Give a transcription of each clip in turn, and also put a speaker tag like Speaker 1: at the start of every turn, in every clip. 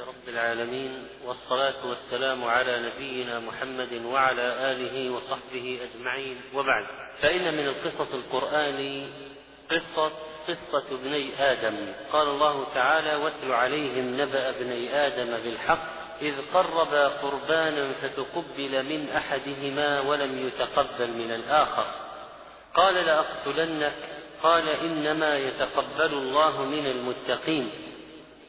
Speaker 1: رب العالمين والصلاة والسلام على نبينا محمد وعلى آله وصحبه أجمعين. وبعد فإن من القصص القرآن قصة قصة ابني آدم. قال الله تعالى واتل عليهم نبأ ابني آدم بالحق إذ قربا قربانا فتقبل من أحدهما ولم يتقبل من الآخر. قال لأقتلنك. قال إنما يتقبل الله من المتقين.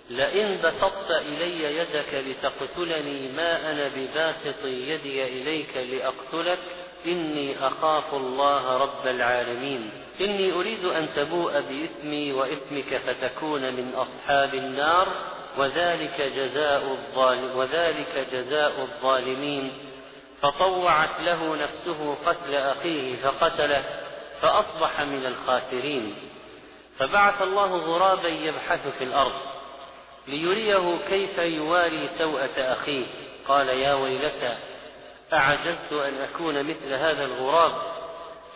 Speaker 1: لئن بسطت إلي يدك لتقتلني ما أنا بباسط يدي إليك لأقتلك إني أخاف الله رب العالمين. إني أريد أن تبوء بإثمي وإثمك فتكون من أصحاب النار وذلك جزاء الظالم وذلك جزاء الظالمين. فطوعت له نفسه قتل أخيه فقتله فأصبح من الخاسرين. فبعث الله غرابا يبحث في الأرض. ليريه كيف يواري سوءة أخيه. قال يا ويلتى أعجزت أن أكون مثل هذا الغراب؟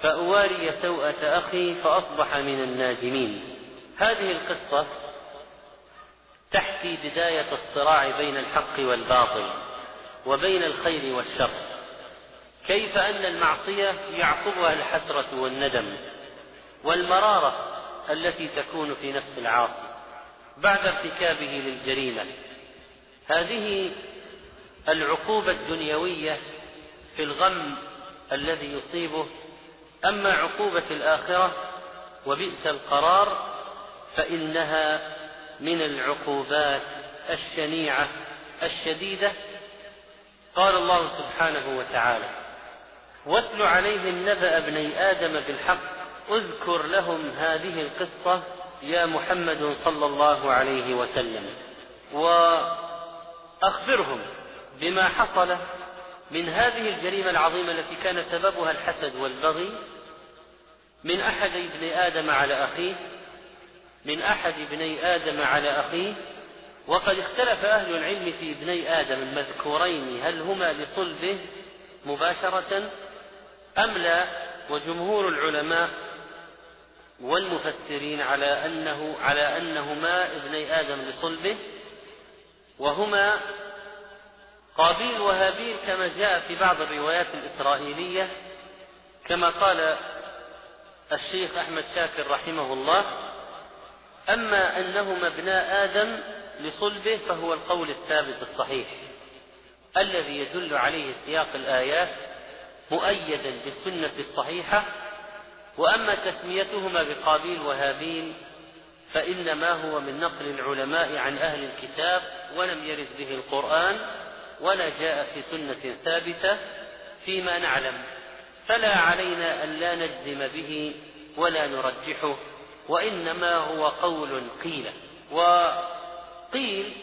Speaker 1: فأواري سوءة أخي فأصبح من النادمين. هذه القصة تحكي بداية الصراع بين الحق والباطل وبين الخير والشر. كيف أن المعصية يعقبها الحسرة والندم والمرارة التي تكون في نفس العاصي. بعد ارتكابه للجريمة. هذه العقوبة الدنيوية في الغم الذي يصيبه. أما عقوبة الآخرة وبئس القرار فإنها من العقوبات الشنيعة الشديدة. قال الله سبحانه وتعالى واتل عليهم نبأ ابني آدم بالحق اذكر لهم هذه القصة يا محمد صلى الله عليه وسلم وأخبرهم بما حصل من هذه الجريمة العظيمة التي كان سببها الحسد والبغي من أحد ابني آدم على أخيه من أحد ابني آدم على أخيه وقد اختلف أهل العلم في ابني آدم المذكورين هل هما لصلبه مباشرة أم لا؟ وجمهور العلماء والمفسرين على أنه على أنهما ابني آدم لصلبه وهما قابيل وهابيل كما جاء في بعض الروايات الإسرائيلية كما قال الشيخ أحمد شاكر رحمه الله أما أنهما ابناء آدم لصلبه فهو القول الثابت الصحيح الذي يدل عليه سياق الآيات مؤيدا بالسنة الصحيحة وأما تسميتهما بقابيل وهابيل فإنما هو من نقل العلماء عن أهل الكتاب ولم يرد به القرآن ولا جاء في سنة ثابتة فيما نعلم. فلا علينا أن لا نجزم به ولا نرجحه وإنما هو قول قيل. وقيل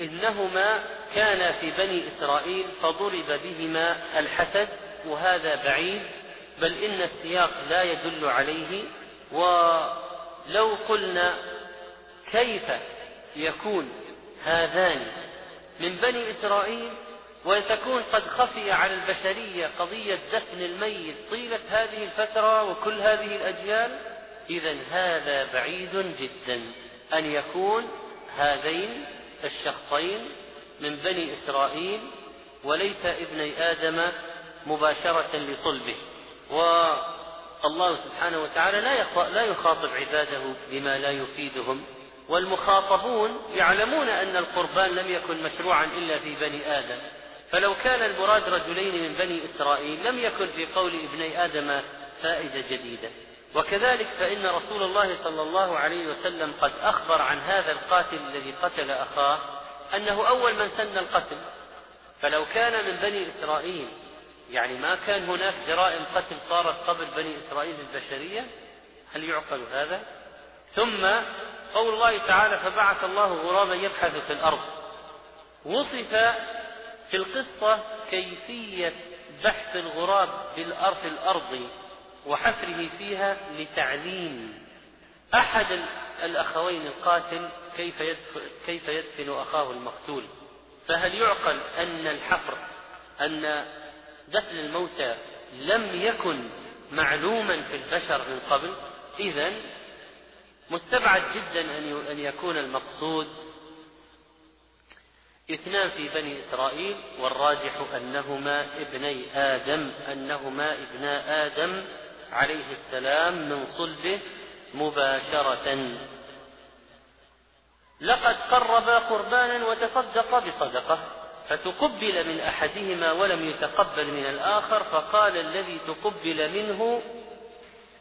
Speaker 1: إنهما كانا في بني إسرائيل فضرب بهما الحسد وهذا بعيد بل إن السياق لا يدل عليه ولو قلنا كيف يكون هذان من بني إسرائيل وتكون قد خفي على البشرية قضية دفن الميت طيلة هذه الفترة وكل هذه الأجيال إذا هذا بعيد جدا أن يكون هذين الشخصين من بني إسرائيل وليس ابني آدم مباشرة لصلبه. والله سبحانه وتعالى لا لا يخاطب عباده بما لا يفيدهم والمخاطبون يعلمون أن القربان لم يكن مشروعا إلا في بني آدم. فلو كان المراد رجلين من بني إسرائيل لم يكن في قول ابني آدم فائدة جديدة. وكذلك فإن رسول الله صلى الله عليه وسلم قد أخبر عن هذا القاتل الذي قتل أخاه أنه أول من سن القتل. فلو كان من بني إسرائيل يعني ما كان هناك جرائم قتل صارت قبل بني إسرائيل البشرية؟ هل يعقل هذا؟ ثم قول الله تعالى فبعث الله غرابا يبحث في الأرض. وصف في القصة كيفية بحث الغراب بالأرض الأرض وحفره فيها لتعليم. أحد الأخوين القاتل كيف يدفن, كيف يدفن أخاه المقتول؟ فهل يعقل أن الحفر أن دفن الموتى لم يكن معلوما في البشر من قبل إذا مستبعد جدا أن يكون المقصود إثنان في بني إسرائيل والراجح أنهما ابني آدم أنهما ابنا آدم عليه السلام من صلبه مباشرة. لقد قرب قربانا وتصدق بصدقة. فتقبل من أحدهما ولم يتقبل من الآخر فقال الذي تقبل منه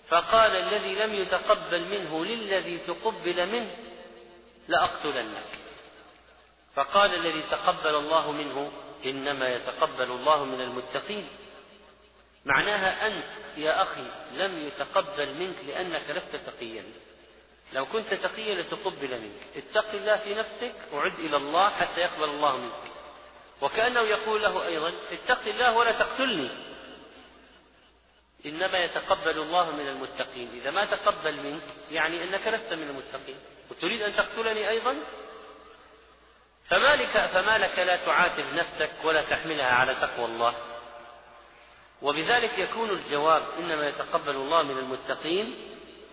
Speaker 1: فقال الذي لم يتقبل منه للذي تقبل منه لأقتلنك. فقال الذي تقبل الله منه إنما يتقبل الله من المتقين. معناها أنت يا أخي لم يتقبل منك لأنك لست تقيا. لو كنت تقيا لتقبل منك. اتق الله في نفسك وعد إلى الله حتى يقبل الله منك. وكأنه يقول له أيضا اتق الله ولا تقتلني. إنما يتقبل الله من المتقين. إذا ما تقبل منك يعني أنك لست من المتقين. وتريد أن تقتلني أيضا؟ فما لك, فما لك لا تعاتب نفسك ولا تحملها على تقوى الله. وبذلك يكون الجواب إنما يتقبل الله من المتقين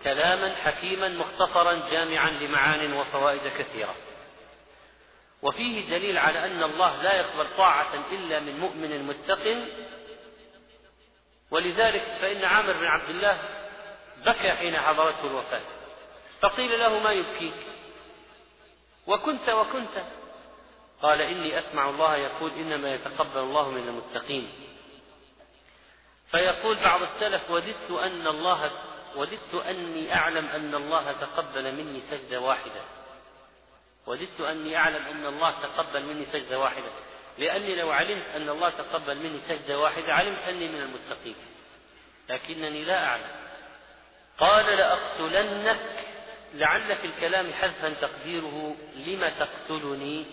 Speaker 1: كلاما حكيما مختصرا جامعا لمعان وفوائد كثيرة. وفيه دليل على أن الله لا يقبل طاعة إلا من مؤمن متق ولذلك فإن عامر بن عبد الله بكى حين حضرته الوفاة. فقيل له ما يبكيك؟ وكنت وكنت. قال إني أسمع الله يقول إنما يتقبل الله من المتقين. فيقول بعض السلف وددت أن الله وددت أني أعلم أن الله تقبل مني سجدة واحدة. وددت أني أعلم أن الله تقبل مني سجدة واحدة. لأني لو علمت أن الله تقبل مني سجدة واحدة علمت أني من المتقين. لكنني لا أعلم. قال لأقتلنك. لعل في الكلام حذفا تقديره لم تقتلني؟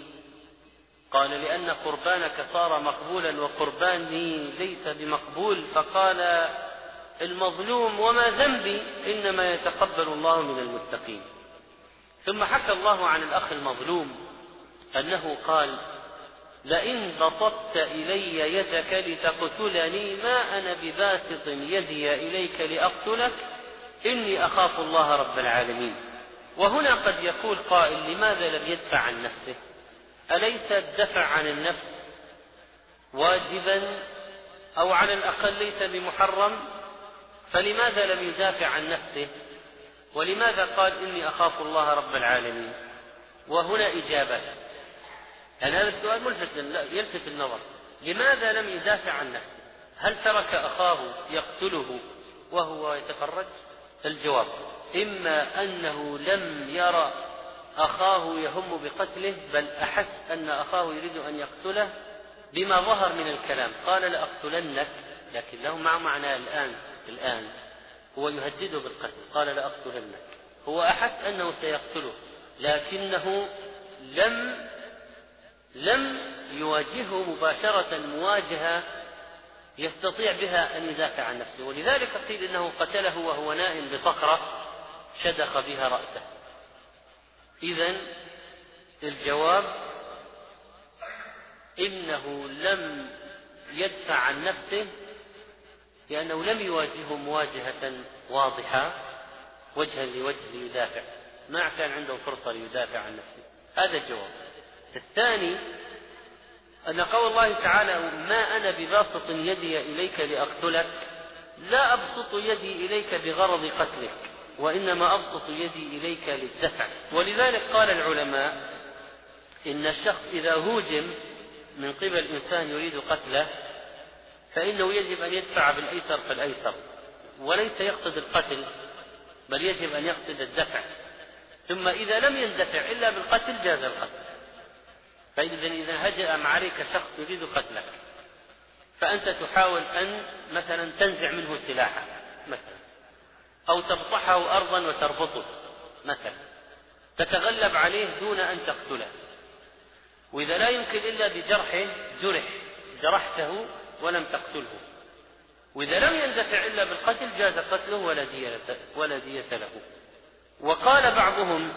Speaker 1: قال لأن قربانك صار مقبولا وقرباني ليس بمقبول. فقال المظلوم وما ذنبي؟ إنما يتقبل الله من المتقين. ثم حكى الله عن الأخ المظلوم أنه قال لئن بسطت إلي يدك لتقتلني ما أنا بباسط يدي إليك لأقتلك إني أخاف الله رب العالمين. وهنا قد يقول قائل لماذا لم يدفع عن نفسه؟ أليس الدفع عن النفس واجبا أو على الأقل ليس بمحرم؟ فلماذا لم يدافع عن نفسه؟ ولماذا قال إني أخاف الله رب العالمين؟ وهنا إجابة. يعني هذا السؤال ملفت يلفت النظر. لماذا لم يدافع عن نفسه؟ هل ترك أخاه يقتله وهو يتفرج؟ الجواب إما أنه لم يرى أخاه يهم بقتله بل أحس أن أخاه يريد أن يقتله بما ظهر من الكلام. قال لأقتلنك لكن له مع معنى الآن الآن. هو يهدده بالقتل قال لأقتلنك هو أحس أنه سيقتله لكنه لم لم يواجهه مباشرة مواجهة يستطيع بها أن يدافع عن نفسه. ولذلك قيل إنه قتله وهو نائم بصخرة شدخ بها رأسه. إذا الجواب إنه لم يدفع عن نفسه لأنه لم يواجهه مواجهة واضحة وجها لوجه ليدافع. ما كان عنده فرصة ليدافع عن نفسه. هذا الجواب. الثاني أن قول الله تعالى ما أنا بباسط يدي إليك لأقتلك لا أبسط يدي إليك بغرض قتلك وإنما أبسط يدي إليك للدفع. ولذلك قال العلماء إن الشخص إذا هوجم من قبل إنسان يريد قتله فإنه يجب أن يدفع بالأيسر فالأيسر وليس يقصد القتل بل يجب أن يقصد الدفع. ثم إذا لم يندفع إلا بالقتل جاز القتل. فإذا إذا هجأ عليك شخص يريد قتلك فأنت تحاول أن مثلا تنزع منه سلاحا مثلا أو تفضحه أرضا وتربطه مثلا تتغلب عليه دون أن تقتله. وإذا لا يمكن إلا بجرحه جرح جرحته ولم تقتله. وإذا لم يندفع إلا بالقتل جاز قتله ولا دية ولا دية له. وقال بعضهم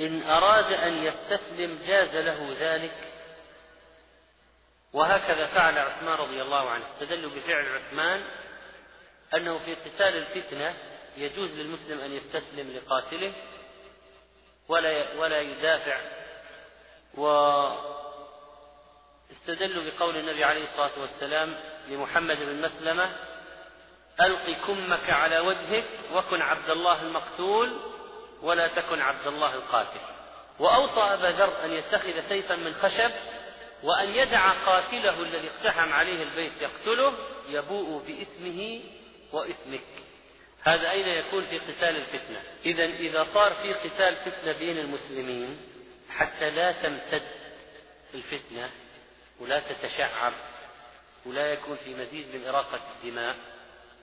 Speaker 1: إن أراد أن يستسلم جاز له ذلك. وهكذا فعل عثمان رضي الله عنه. استدلوا بفعل عثمان أنه في قتال الفتنة يجوز للمسلم أن يستسلم لقاتله ولا ولا يدافع. واستدلوا بقول النبي عليه الصلاة والسلام لمحمد بن مسلمة ألق كمك على وجهك وكن عبد الله المقتول ولا تكن عبد الله القاتل. وأوصى أبا ذر أن يتخذ سيفا من خشب وأن يدع قاتله الذي اقتحم عليه البيت يقتله يبوء بإثمه وإثمك هذا أين يكون في قتال الفتنة؟ إذا إذا صار في قتال فتنة بين المسلمين حتى لا تمتد الفتنة ولا تتشعب ولا يكون في مزيد من إراقة الدماء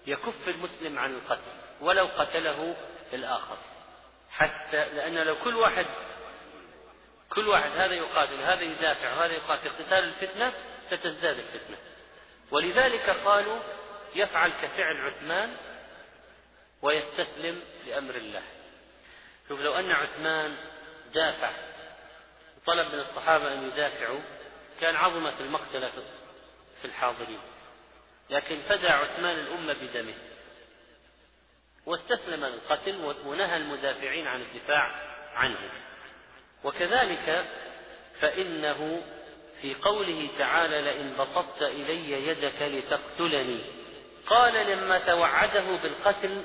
Speaker 1: يكف المسلم عن القتل ولو قتله الآخر. حتى لأن لو كل واحد كل واحد هذا يقاتل هذا يدافع وهذا يقاتل قتال الفتنة ستزداد الفتنة. ولذلك قالوا يفعل كفعل عثمان ويستسلم لأمر الله. شوف لو أن عثمان دافع طلب من الصحابة أن يدافعوا كان عظمت المقتلة في الحاضرين. لكن فدى عثمان الأمة بدمه. واستسلم للقتل ونهى المدافعين عن الدفاع عنه. وكذلك فإنه في قوله تعالى لئن بسطت إلي يدك لتقتلني. قال لما توعده بالقتل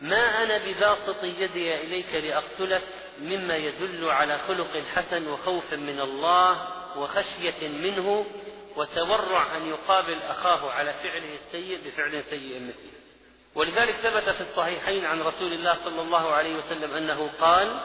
Speaker 1: ما أنا بباسط يدي إليك لأقتلك مما يدل على خلق حسن وخوف من الله وخشية منه وتورع أن يقابل أخاه على فعله السيء بفعل سيء مثله. ولذلك ثبت في الصحيحين عن رسول الله صلى الله عليه وسلم أنه قال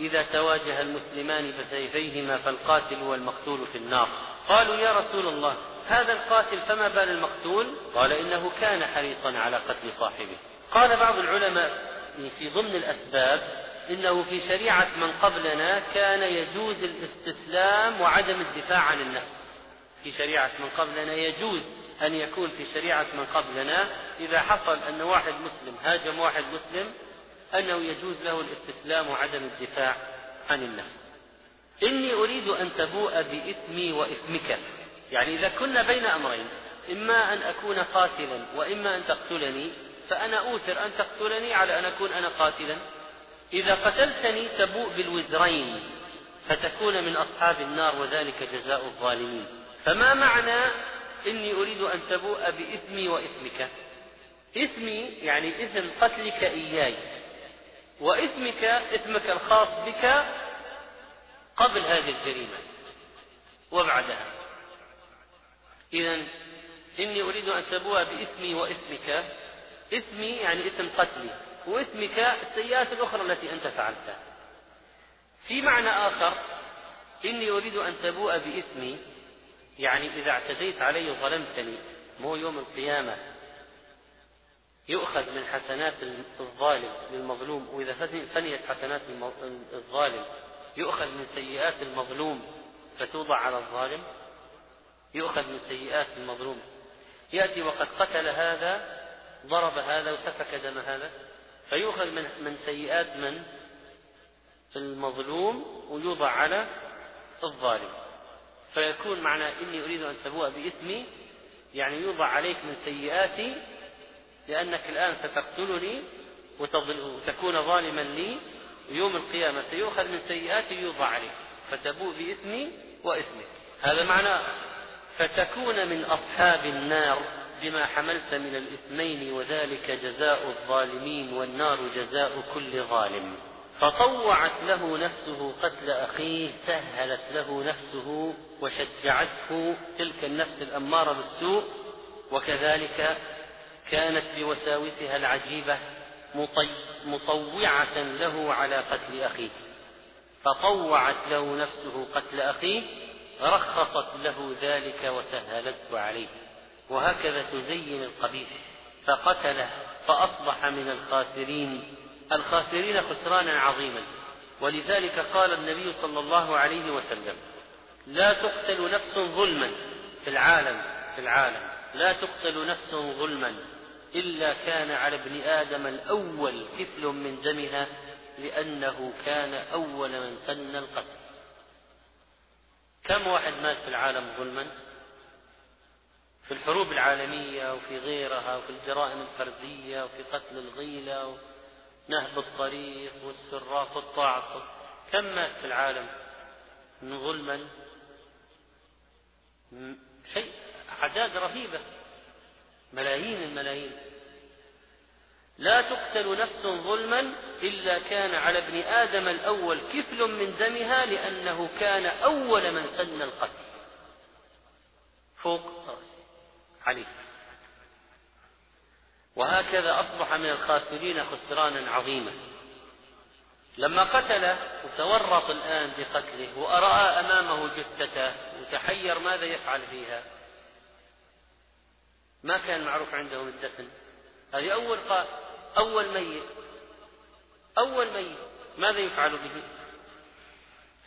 Speaker 1: إذا تواجه المسلمان بسيفيهما فالقاتل والمقتول في النار. قالوا يا رسول الله هذا القاتل فما بال المقتول؟ قال إنه كان حريصا على قتل صاحبه. قال بعض العلماء في ضمن الأسباب إنه في شريعة من قبلنا كان يجوز الاستسلام وعدم الدفاع عن النفس. في شريعة من قبلنا يجوز أن يكون في شريعة من قبلنا. إذا حصل أن واحد مسلم هاجم واحد مسلم أنه يجوز له الاستسلام وعدم الدفاع عن النفس. إني أريد أن تبوء بإثمي وإثمك. يعني إذا كنا بين أمرين إما أن أكون قاتلا وإما أن تقتلني فأنا أوثر أن تقتلني على أن أكون أنا قاتلا. إذا قتلتني تبوء بالوزرين فتكون من أصحاب النار وذلك جزاء الظالمين. فما معنى إني أريد أن تبوء بإثمي وإثمك؟ إثمي يعني إثم قتلك إياي وإثمك إثمك الخاص بك قبل هذه الجريمة وبعدها. إذا إني أريد أن تبوء بإثمي وإثمك. إثمي يعني إثم قتلي. وإثمك السيئات الأخرى التي أنت فعلتها. في معنى آخر إني أريد أن تبوء بإثمي يعني إذا اعتديت علي وظلمتني مو يوم القيامة يؤخذ من حسنات الظالم للمظلوم وإذا فنيت حسنات الظالم يؤخذ من سيئات المظلوم فتوضع على الظالم يؤخذ من سيئات المظلوم. يأتي وقد قتل هذا ضرب هذا وسفك دم هذا. فيؤخذ من من سيئات من المظلوم ويوضع على الظالم. فيكون معنى إني أريد أن تبوء بإثمي يعني يوضع عليك من سيئاتي لأنك الآن ستقتلني وتكون ظالما لي ويوم القيامة سيؤخذ من سيئاتي يوضع عليك. فتبوء بإثمي وإثمك. هذا معنى فتكون من أصحاب النار. بما حملت من الإثمين وذلك جزاء الظالمين والنار جزاء كل ظالم. فطوعت له نفسه قتل أخيه سهلت له نفسه وشجعته تلك النفس الأمارة بالسوء وكذلك كانت بوساوسها العجيبة مطوعة له على قتل أخيه. فطوعت له نفسه قتل أخيه رخصت له ذلك وسهلته عليه. وهكذا تزين القبيح فقتله فأصبح من الخاسرين. الخاسرين خسرانا عظيما. ولذلك قال النبي صلى الله عليه وسلم لا تقتل نفس ظلما في العالم في العالم. لا تقتل نفس ظلما إلا كان على ابن آدم الأول كفل من دمها لأنه كان أول من سن القتل. كم واحد مات في العالم ظلما؟ في الحروب العالمية وفي غيرها وفي الجرائم الفردية وفي قتل الغيلة ونهب الطريق والسراق والطاعة. كم مات في العالم؟ ظلما. شيء أعداد رهيبة. ملايين الملايين. لا تقتل نفس ظلما إلا كان على ابن آدم الأول كفل من دمها لأنه كان أول من سن القتل. فوق رأسه. عليه وهكذا أصبح من الخاسرين خسرانا عظيما. لما قتل وتورط الآن بقتله ورأى أمامه جثته وتحير ماذا يفعل فيها؟ ما كان معروف عندهم الدفن هذه أول قال أول ميت. أول ميت. ماذا يفعل به؟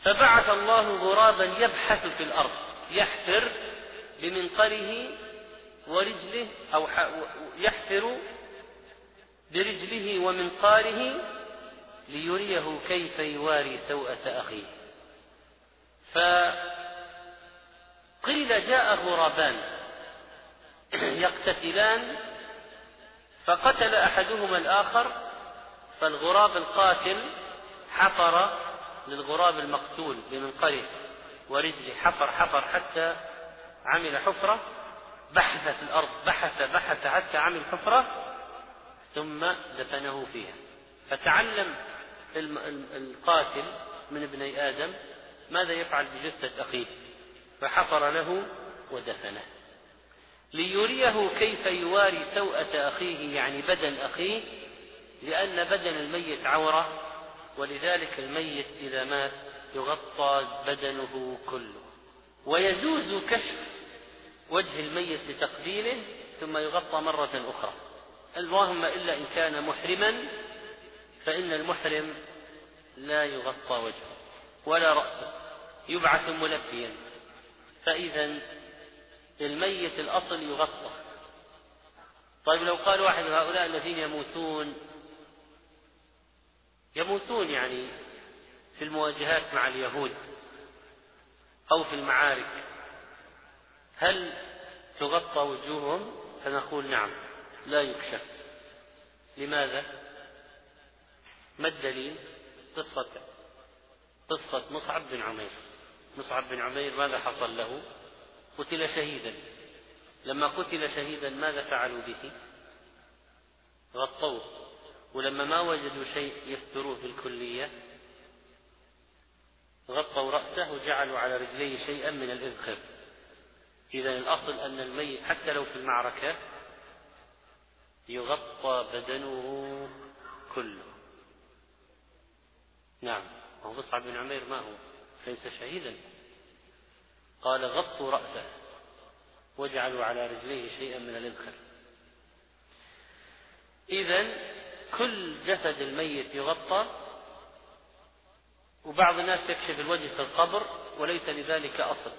Speaker 1: فبعث الله غرابا يبحث في الأرض يحفر بمنقره ورجله أو يحفر برجله ومنقاره ليريه كيف يواري سوءة أخيه. فقيل جاء غرابان يقتتلان فقتل أحدهما الآخر فالغراب القاتل حفر للغراب المقتول بمنقره ورجله حفر حفر حتى عمل حفرة. بحث في الأرض بحث بحث حتى عمل حفرة ثم دفنه فيها. فتعلم القاتل من ابني آدم ماذا يفعل بجثة أخيه فحفر له ودفنه. ليريه كيف يواري سوءة أخيه يعني بدن أخيه لأن بدن الميت عورة ولذلك الميت إذا مات يغطى بدنه كله. ويجوز كشف وجه الميت لتقبيله ثم يغطى مرة أخرى. اللهم إلا إن كان محرما فإن المحرم لا يغطى وجهه ولا رأسه يبعث ملبيا فإذا الميت الأصل يغطى. طيب لو قال واحد هؤلاء الذين يموتون يموتون يعني في المواجهات مع اليهود أو في المعارك هل تغطى وجوههم؟ فنقول نعم لا يكشف لماذا؟ ما الدليل؟ قصة قصة مصعب بن عمير. مصعب بن عمير ماذا حصل له؟ قتل شهيدا. لما قتل شهيدا ماذا فعلوا به؟ غطوه. ولما ما وجدوا شيء يستروه بالكلية غطوا رأسه وجعلوا على رجليه شيئا من الإذخر. إذا الأصل أن الميت حتى لو في المعركة يغطى بدنه كله. نعم. وهو مصعب بن عمير ما هو؟ ليس شهيدا. قال غطوا رأسه. واجعلوا على رجليه شيئا من الإذخر إذا كل جسد الميت يغطى وبعض الناس يكشف الوجه في القبر وليس لذلك أصل.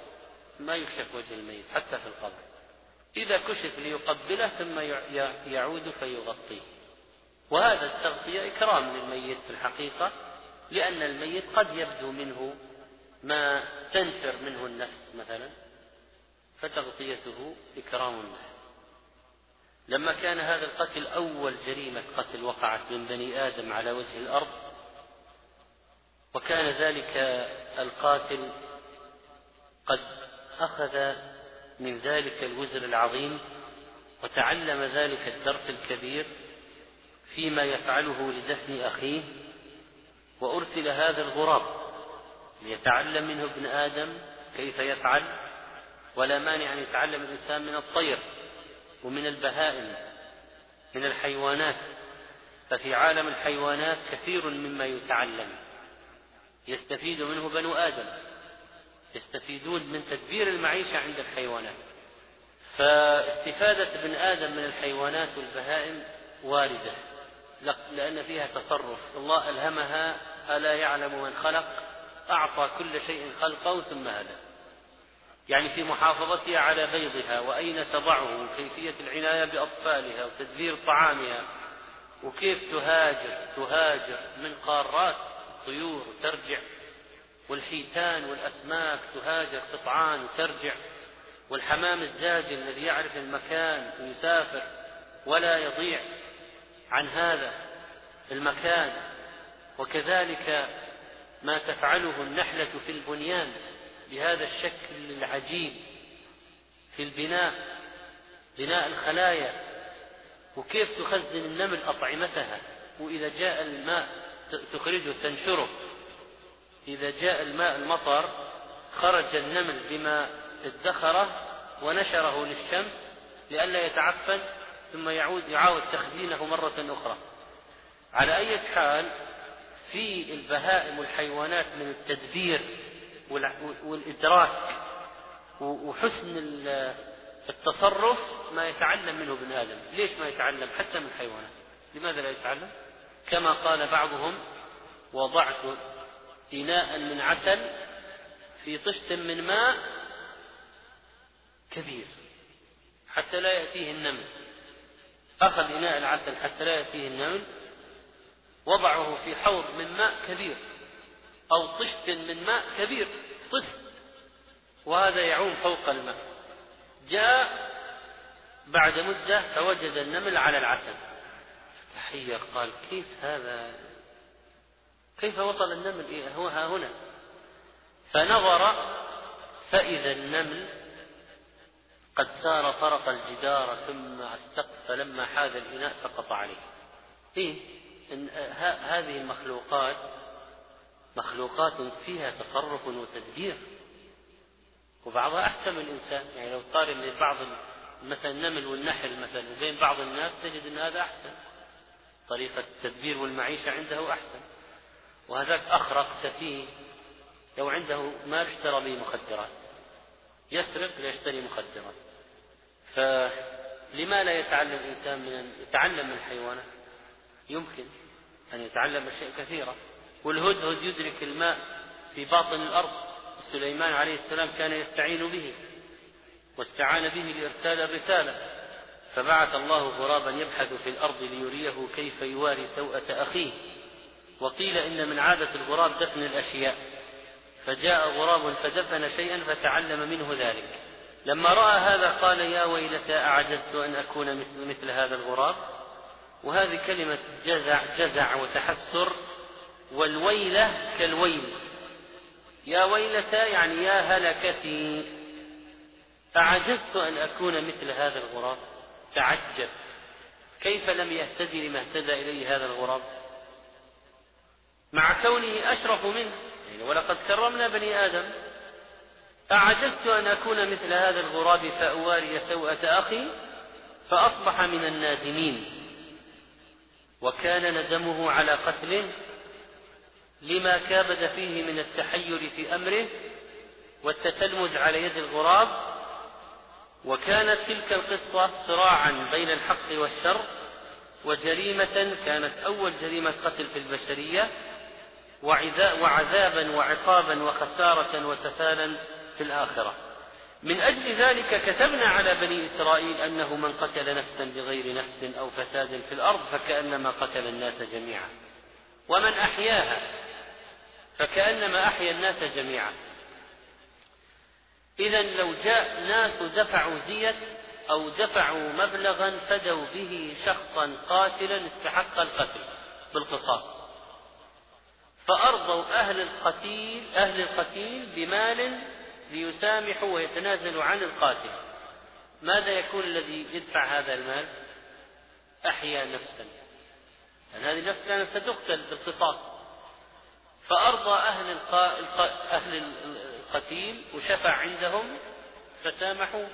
Speaker 1: ما يكشف وجه الميت حتى في القبر. إذا كشف ليقبله ثم يعود فيغطيه. وهذا التغطية إكرام للميت في الحقيقة لأن الميت قد يبدو منه ما تنفر منه النفس مثلا فتغطيته إكرام له. لما كان هذا القتل أول جريمة قتل وقعت من بني آدم على وجه الأرض وكان ذلك القاتل قد أخذ من ذلك الوزر العظيم وتعلم ذلك الدرس الكبير فيما يفعله لدفن أخيه وأرسل هذا الغراب ليتعلم منه ابن آدم كيف يفعل ولا مانع أن يتعلم الإنسان من الطير ومن البهائم من الحيوانات ففي عالم الحيوانات كثير مما يتعلم يستفيد منه بنو آدم يستفيدون من تدبير المعيشة عند الحيوانات. فاستفادة ابن آدم من الحيوانات والبهائم واردة لأن فيها تصرف. الله ألهمها ألا يعلم من خلق؟ أعطى كل شيء خلقه ثم هدى. يعني في محافظتها على بيضها وأين تضعه؟ وكيفية العناية بأطفالها وتدبير طعامها. وكيف تهاجر؟ تهاجر من قارات طيور وترجع والحيتان والأسماك تهاجر قطعان وترجع والحمام الزاجل الذي يعرف المكان ويسافر ولا يضيع عن هذا المكان. وكذلك ما تفعله النحلة في البنيان بهذا الشكل العجيب في البناء بناء الخلايا. وكيف تخزن النمل أطعمتها؟ وإذا جاء الماء تخرجه تنشره. إذا جاء الماء المطر خرج النمل بما ادخره ونشره للشمس لئلا يتعفن ثم يعود يعاود تخزينه مرة أخرى. على أي حال في البهائم والحيوانات من التدبير والإدراك وحسن التصرف ما يتعلم منه ابن آدم. ليش ما يتعلم؟ حتى من الحيوانات لماذا لا يتعلم؟ كما قال بعضهم وضعت إناء من عسل في طشت من ماء كبير حتى لا يأتيه النمل. أخذ إناء العسل حتى لا يأتيه النمل وضعه في حوض من ماء كبير أو طشت من ماء كبير طشت وهذا يعوم فوق الماء. جاء بعد مدة فوجد النمل على العسل. تحير قال كيف هذا؟ كيف وصل النمل هو ها هنا؟ فنظر فإذا النمل قد سار طرق الجدار ثم السقف فلما حاذ الإناء سقط عليه. إيه إن هذه المخلوقات مخلوقات فيها تصرف وتدبير. وبعضها أحسن من الإنسان. يعني لو قارن بين بعض مثلا النمل والنحل مثلا وبين بعض الناس تجد أن هذا أحسن. طريقة التدبير والمعيشة عنده أحسن. وهذاك أخرق سفيه لو عنده مال اشترى به مخدرات. يسرق ليشتري مخدرات. فلما لا يتعلم الإنسان من يتعلم من الحيوانات؟ يمكن أن يتعلم أشياء كثيرة. والهدهد يدرك الماء في باطن الأرض. سليمان عليه السلام كان يستعين به واستعان به لإرسال الرسالة. فبعث الله غرابا يبحث في الأرض ليريه كيف يواري سوءة أخيه. وقيل إن من عادة الغراب دفن الأشياء. فجاء غراب فدفن شيئا فتعلم منه ذلك. لما رأى هذا قال يا ويلتى أعجزت أن أكون مثل, مثل هذا الغراب؟ وهذه كلمة جزع جزع وتحسر والويلة كالويل. يا ويلتى يعني يا هلكتي. أعجزت أن أكون مثل هذا الغراب؟ تعجب. كيف لم يهتدي لما اهتدى إليه هذا الغراب؟ مع كونه أشرف منه. يعني ولقد كرمنا بني آدم. أعجزت أن أكون مثل هذا الغراب فأواري سوءة أخي فأصبح من النادمين. وكان ندمه على قتله لما كابد فيه من التحير في أمره والتتلمذ على يد الغراب. وكانت تلك القصة صراعا بين الحق والشر وجريمة كانت أول جريمة قتل في البشرية. وعذابا وعقابا وخسارة وسفالا في الآخرة. من أجل ذلك كتبنا على بني إسرائيل أنه من قتل نفسا بغير نفس أو فساد في الأرض فكأنما قتل الناس جميعا. ومن أحياها فكأنما أحيا الناس جميعا. إذا لو جاء ناس دفعوا دية أو دفعوا مبلغا فدوا به شخصا قاتلا استحق القتل بالقصاص. فأرضوا أهل القتيل أهل القتيل بمال ليسامحوا ويتنازلوا عن القاتل. ماذا يكون الذي يدفع هذا المال؟ أحيا نفسا. لأن هذه النفس كانت ستقتل بالقصاص. فأرضى أهل القا... أهل القتيل وشفع عندهم فسامحوا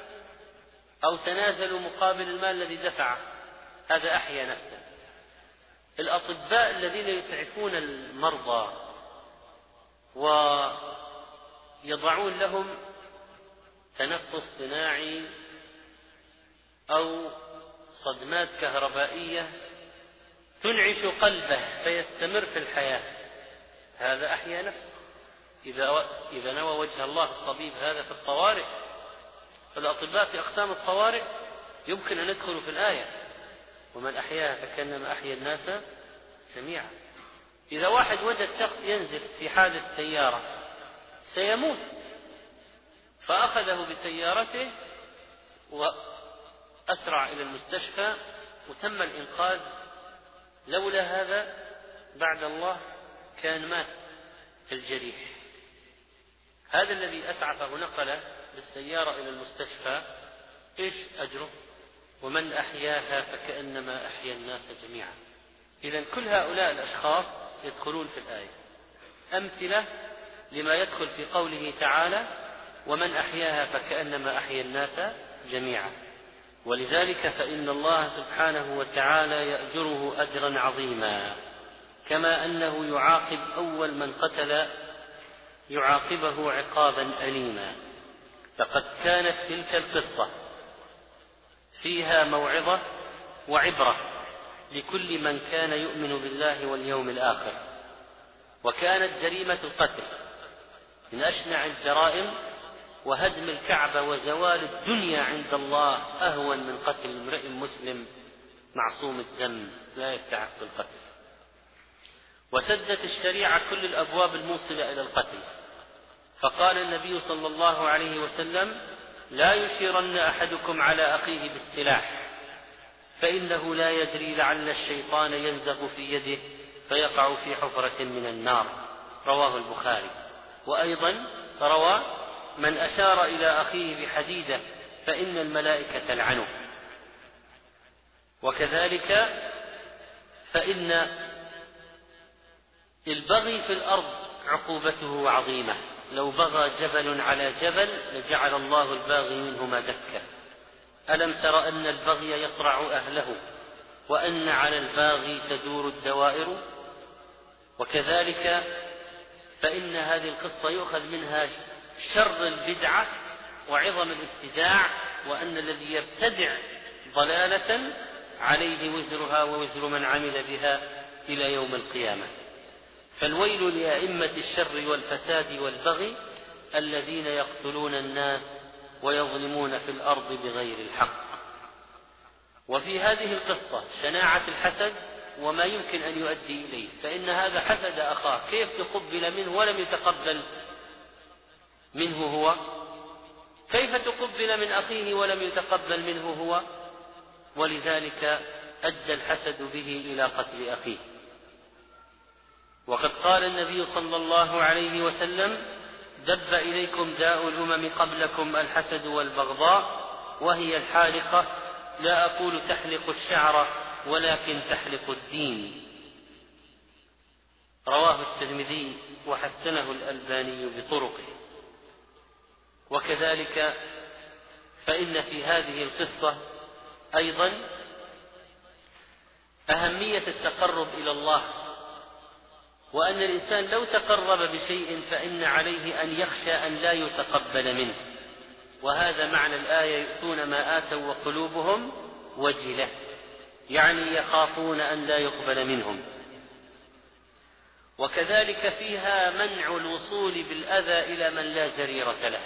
Speaker 1: أو تنازلوا مقابل المال الذي دفعه. هذا أحيا نفسا الأطباء الذين يسعفون المرضى ويضعون لهم تنفس صناعي أو صدمات كهربائية تنعش قلبه فيستمر في الحياة. هذا أحيا نفسه إذا إذا نوى وجه الله الطبيب هذا في الطوارئ فالأطباء في أقسام الطوارئ يمكن أن يدخلوا في الآية. ومن أحياها فكأنما أحيا الناس جميعا. إذا واحد وجد شخص ينزف في حادث سيارة سيموت. فأخذه بسيارته وأسرع إلى المستشفى وتم الإنقاذ. لولا هذا بعد الله كان مات الجريح. هذا الذي أسعفه نقله بالسيارة إلى المستشفى إيش أجره؟ ومن أحياها فكأنما أحيا الناس جميعا. إذا كل هؤلاء الأشخاص يدخلون في الآية. أمثلة لما يدخل في قوله تعالى ومن أحياها فكأنما أحيا الناس جميعا ولذلك فإن الله سبحانه وتعالى يأجره أجرا عظيما. كما أنه يعاقب أول من قتل يعاقبه عقابا أليما. فقد كانت تلك القصة. فيها موعظة وعبرة لكل من كان يؤمن بالله واليوم الآخر. وكانت جريمة القتل من أشنع الجرائم وهدم الكعبة وزوال الدنيا عند الله أهون من قتل امرئ مسلم معصوم الدم لا يستحق القتل. وسدت الشريعة كل الأبواب الموصلة إلى القتل. فقال النبي صلى الله عليه وسلم لا يشيرن أحدكم على أخيه بالسلاح فإنه لا يدري لعل الشيطان ينزغ في يده فيقع في حفرة من النار. رواه البخاري. وأيضا روى من أشار إلى أخيه بحديدة فإن الملائكة تلعنه وكذلك فإن البغي في الأرض عقوبته عظيمة لو بغى جبل على جبل لجعل الله الباغي منهما دكا. ألم تر أن البغي يصرع أهله وأن على الباغي تدور الدوائر؟ وكذلك فإن هذه القصة يؤخذ منها شر البدعة وعظم الابتداع وأن الذي يبتدع ضلالة عليه وزرها ووزر من عمل بها إلى يوم القيامة. فالويل لأئمة الشر والفساد والبغي الذين يقتلون الناس ويظلمون في الأرض بغير الحق. وفي هذه القصة شناعة الحسد وما يمكن أن يؤدي إليه فإن هذا حسد أخاه. كيف تقبل منه ولم يتقبل منه هو؟ كيف تقبل من أخيه ولم يتقبل منه هو؟ ولذلك أدى الحسد به إلى قتل أخيه. وقد قال النبي صلى الله عليه وسلم دب إليكم داء الأمم قبلكم الحسد والبغضاء وهي الحالقة لا أقول تحلق الشعر ولكن تحلق الدين. رواه الترمذي وحسنه الألباني بطرقه. وكذلك فإن في هذه القصة أيضا أهمية التقرب إلى الله وأن الإنسان لو تقرب بشيء فإن عليه أن يخشى أن لا يتقبل منه. وهذا معنى الآية يؤتون ما آتوا وقلوبهم وجلة. يعني يخافون أن لا يقبل منهم. وكذلك فيها منع الوصول بالأذى إلى من لا جريرة له.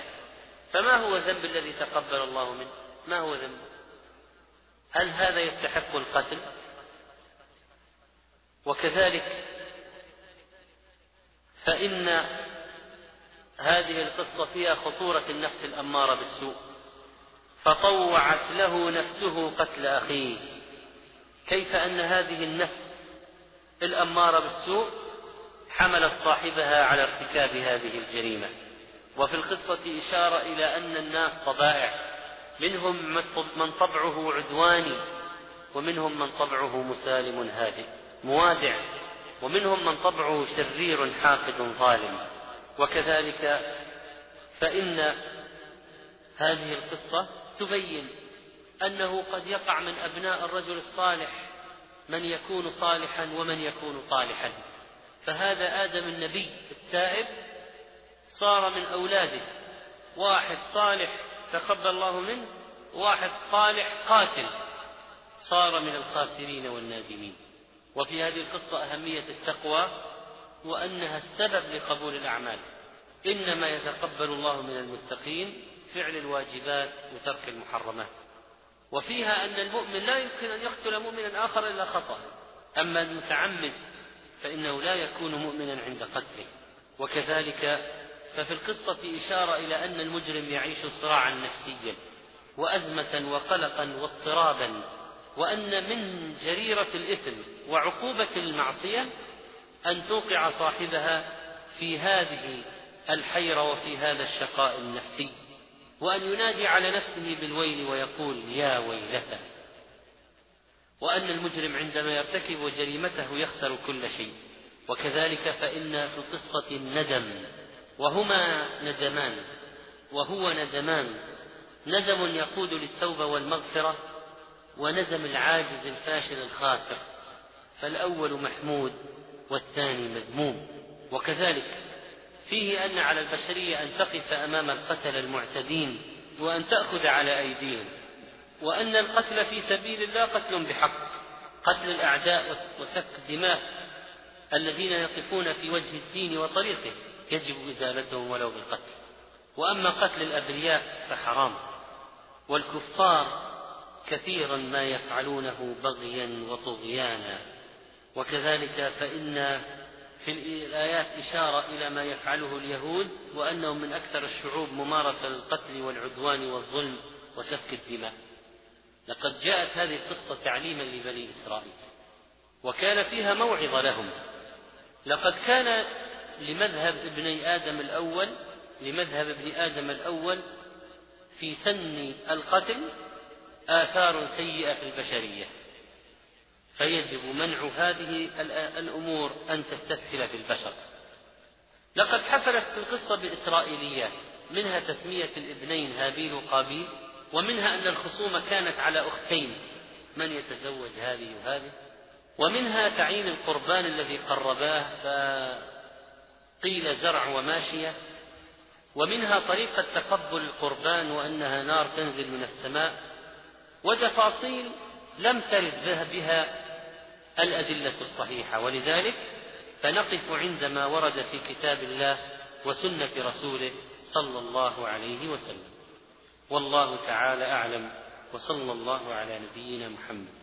Speaker 1: فما هو الذنب الذي تقبل الله منه؟ ما هو ذنبه هل هذا يستحق القتل؟ وكذلك فإن هذه القصة فيها خطورة النفس الأمارة بالسوء فطوعت له نفسه قتل أخيه. كيف أن هذه النفس الأمارة بالسوء؟ حملت صاحبها على ارتكاب هذه الجريمة. وفي القصة إشارة إلى أن الناس طبائع منهم من طبعه عدواني ومنهم من طبعه مسالم هادئ موادع ومنهم من طبعه شرير حاقد ظالم. وكذلك فإن هذه القصة تبين أنه قد يقع من أبناء الرجل الصالح من يكون صالحا ومن يكون طالحا. فهذا آدم النبي التائب صار من أولاده. واحد صالح تقبل الله منه واحد طالح قاتل صار من الخاسرين والنادمين. وفي هذه القصة أهمية التقوى وأنها السبب لقبول الأعمال. إنما يتقبل الله من المتقين فعل الواجبات وترك المحرمات. وفيها أن المؤمن لا يمكن أن يقتل مؤمنا آخر إلا خطأ. أما المتعمد فإنه لا يكون مؤمنا عند قتله. وكذلك ففي القصة إشارة إلى أن المجرم يعيش صراعا نفسيا وأزمة وقلقا واضطرابا وأن من جريرة الإثم وعقوبة المعصية أن توقع صاحبها في هذه الحيرة وفي هذا الشقاء النفسي وأن ينادي على نفسه بالويل ويقول يا ويلته وأن المجرم عندما يرتكب جريمته يخسر كل شيء. وكذلك فإن في القصة الندم وهما ندمان وهو ندمان. ندم يقود للتوبة والمغفرة وندم العاجز الفاشل الخاسر فالأول محمود والثاني مذموم. وكذلك فيه أن على البشرية أن تقف أمام القتل المعتدين وأن تأخذ على أيديهم وأن القتل في سبيل الله قتل بحق قتل الأعداء وسفك الدماء الذين يقفون في وجه الدين وطريقه يجب إزالتهم ولو بالقتل. وأما قتل الأبرياء فحرام والكفار كثيرا ما يفعلونه بغيا وطغيانا. وكذلك فإن في الآيات إشارة إلى ما يفعله اليهود وأنهم من أكثر الشعوب ممارسة للقتل والعدوان والظلم وسفك الدماء. لقد جاءت هذه القصة تعليما لبني إسرائيل وكان فيها موعظة لهم. لقد كان لمذهب ابني آدم الأول لمذهب ابن آدم الأول في سن القتل آثار سيئة في البشرية. فيجب منع هذه الأمور أن تستثقل في البشر. لقد حفلت القصة بإسرائيليات منها تسمية الابنين هابيل وقابيل ومنها أن الخصومة كانت على أختين. من يتزوج هذه وهذه؟ ومنها تعيين القربان الذي قرباه فقيل زرع وماشية. ومنها طريقة تقبل القربان وأنها نار تنزل من السماء. وتفاصيل لم ترد بها الأدلة الصحيحة. ولذلك فنقف عندما ورد في كتاب الله وسنة رسوله صلى الله عليه وسلم. والله تعالى أعلم وصلى الله على نبينا محمد.